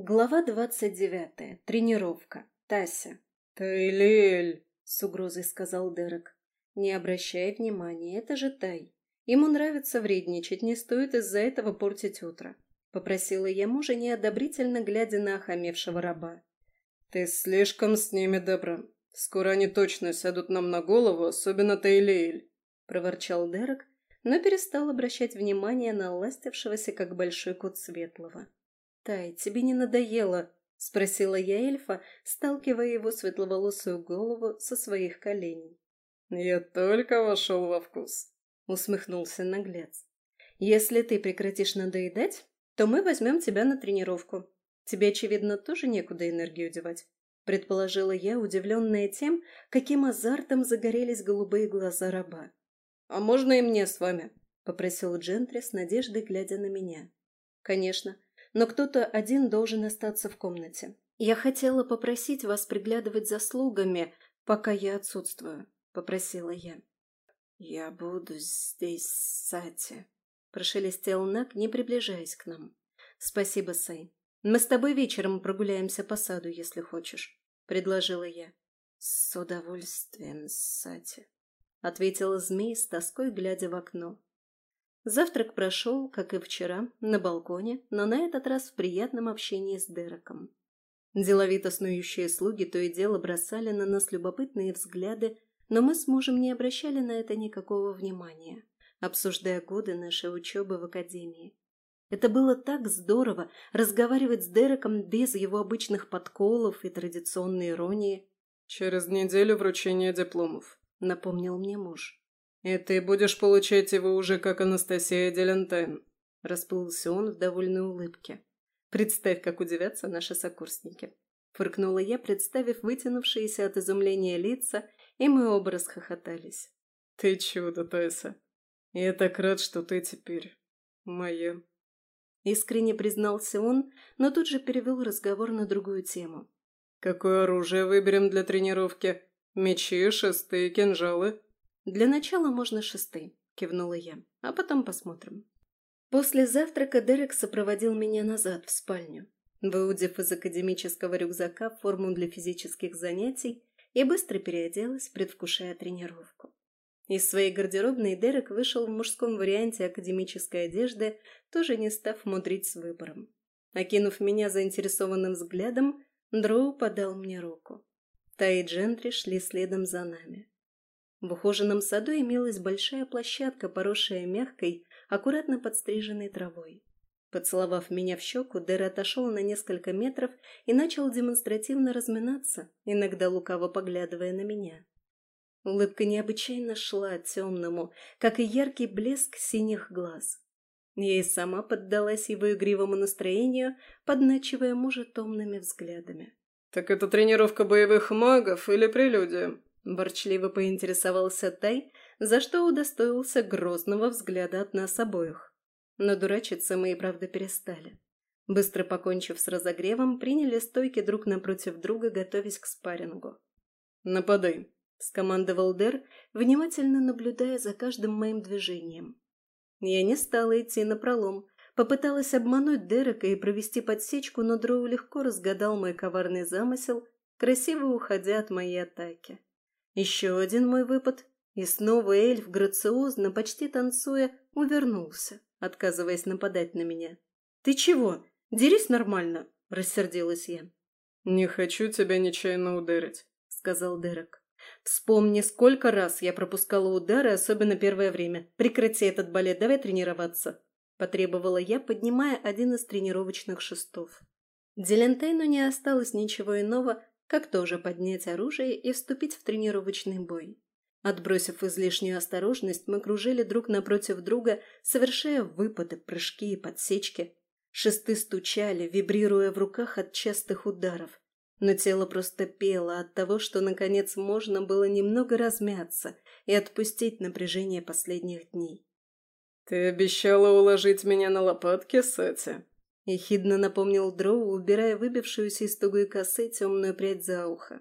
Глава двадцать девятая. Тренировка. Тася. «Тайлель!» — с угрозой сказал Дерек. «Не обращай внимания, это же Тай. Ему нравится вредничать, не стоит из-за этого портить утро», — попросила я мужа, неодобрительно глядя на охамевшего раба. «Ты слишком с ними добра. Скоро они точно сядут нам на голову, особенно Тайлель», — проворчал Дерек, но перестал обращать внимание на ластившегося, как большой кот светлого. «Тай, тебе не надоело?» — спросила я эльфа, сталкивая его светловолосую голову со своих коленей. «Я только вошел во вкус», — усмехнулся наглец. «Если ты прекратишь надоедать, то мы возьмем тебя на тренировку. Тебе, очевидно, тоже некуда энергию девать», — предположила я, удивленная тем, каким азартом загорелись голубые глаза раба. «А можно и мне с вами?» — попросил Джентри с надеждой, глядя на меня. «Конечно но кто-то один должен остаться в комнате. Я хотела попросить вас приглядывать за слугами, пока я отсутствую, — попросила я. «Я буду здесь, Сати», — прошелестел Нак, не приближаясь к нам. «Спасибо, Сай. Мы с тобой вечером прогуляемся по саду, если хочешь», — предложила я. «С удовольствием, Сати», — ответила змей с тоской, глядя в окно. Завтрак прошел, как и вчера, на балконе, но на этот раз в приятном общении с Дереком. Деловито снующие слуги то и дело бросали на нас любопытные взгляды, но мы с мужем не обращали на это никакого внимания, обсуждая годы нашей учебы в академии. Это было так здорово разговаривать с Дереком без его обычных подколов и традиционной иронии. «Через неделю вручение дипломов», — напомнил мне муж. «И ты будешь получать его уже как Анастасия Делентайн», — расплылся он в довольной улыбке. «Представь, как удивятся наши сокурсники», — фыркнула я, представив вытянувшиеся от изумления лица, и мы оба расхохотались. «Ты чудо, Тайса. Я так рад, что ты теперь моя». Искренне признался он, но тут же перевел разговор на другую тему. «Какое оружие выберем для тренировки? Мечи, шесты, кинжалы?» «Для начала можно шесты», — кивнула я, — «а потом посмотрим». После завтрака Дерек сопроводил меня назад в спальню. Выудив из академического рюкзака форму для физических занятий, я быстро переоделась, предвкушая тренировку. Из своей гардеробной Дерек вышел в мужском варианте академической одежды, тоже не став мудрить с выбором. Окинув меня заинтересованным взглядом, Дроу подал мне руку. Та и Джентри шли следом за нами. В ухоженном саду имелась большая площадка, поросшая мягкой, аккуратно подстриженной травой. Поцеловав меня в щеку, Дэр отошел на несколько метров и начал демонстративно разминаться, иногда лукаво поглядывая на меня. Улыбка необычайно шла темному, как и яркий блеск синих глаз. Я и сама поддалась его игривому настроению, подначивая мужа томными взглядами. «Так это тренировка боевых магов или прелюдия?» Борчливо поинтересовался Тай, за что удостоился грозного взгляда от нас обоих. Но дурачиться мы и правда перестали. Быстро покончив с разогревом, приняли стойки друг напротив друга, готовясь к спаррингу. «Нападай», — скомандовал Дер, внимательно наблюдая за каждым моим движением. Я не стала идти на пролом, попыталась обмануть Дерека и провести подсечку, но Дроу легко разгадал мой коварный замысел, красиво уходя от моей атаки. Еще один мой выпад, и снова эльф, грациозно, почти танцуя, увернулся, отказываясь нападать на меня. «Ты чего? Дерись нормально!» – рассердилась я. «Не хочу тебя нечаянно ударить», – сказал Дерек. «Вспомни, сколько раз я пропускала удары, особенно первое время. Прекрати этот балет, давай тренироваться», – потребовала я, поднимая один из тренировочных шестов. Делентейну не осталось ничего иного, как тоже поднять оружие и вступить в тренировочный бой. Отбросив излишнюю осторожность, мы кружили друг напротив друга, совершая выпады, прыжки и подсечки. Шесты стучали, вибрируя в руках от частых ударов. Но тело просто пело от того, что, наконец, можно было немного размяться и отпустить напряжение последних дней. «Ты обещала уложить меня на лопатки, Сати?» – ехидно напомнил Дроу, убирая выбившуюся из тугой косы темную прядь за ухо.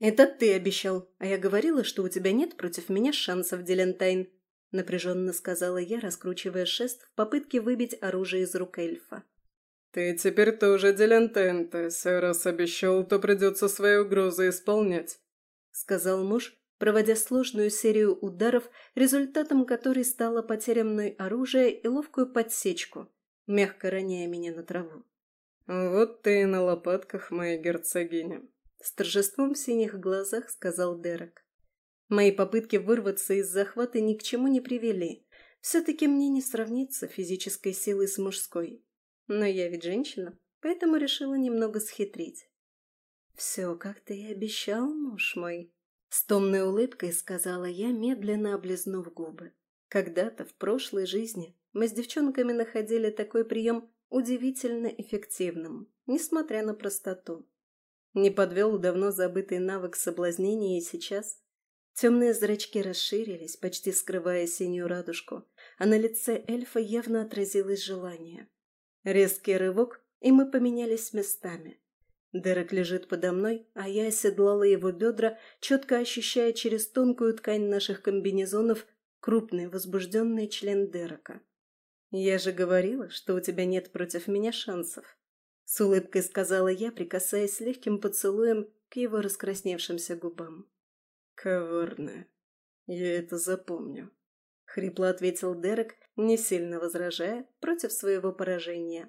«Это ты обещал, а я говорила, что у тебя нет против меня шансов, Дилентайн», – напряженно сказала я, раскручивая шест в попытке выбить оружие из рук эльфа. «Ты теперь тоже Делентентес, а раз обещал, то придется свои угрозы исполнять», — сказал муж, проводя сложную серию ударов, результатом которой стало потеря мной оружия и ловкую подсечку, мягко роняя меня на траву. «Вот ты и на лопатках, моя герцогиня», — с торжеством в синих глазах сказал Дерек. Мои попытки вырваться из захвата ни к чему не привели. Все-таки мне не сравнится физической силой с мужской. Но я ведь женщина, поэтому решила немного схитрить. «Все, как ты и обещал, муж мой», — с томной улыбкой сказала я, медленно облизнув губы. Когда-то в прошлой жизни мы с девчонками находили такой прием удивительно эффективным, несмотря на простоту. Не подвел давно забытый навык соблазнения и сейчас. Темные зрачки расширились, почти скрывая синюю радужку, а на лице эльфа явно отразилось желание. Резкий рывок, и мы поменялись местами. Дерек лежит подо мной, а я оседлала его бедра, четко ощущая через тонкую ткань наших комбинезонов крупный возбужденный член Дерека. «Я же говорила, что у тебя нет против меня шансов», — с улыбкой сказала я, прикасаясь легким поцелуем к его раскрасневшимся губам. «Коварная. Я это запомню», — хрипло ответил Дерек, не сильно возражая против своего поражения.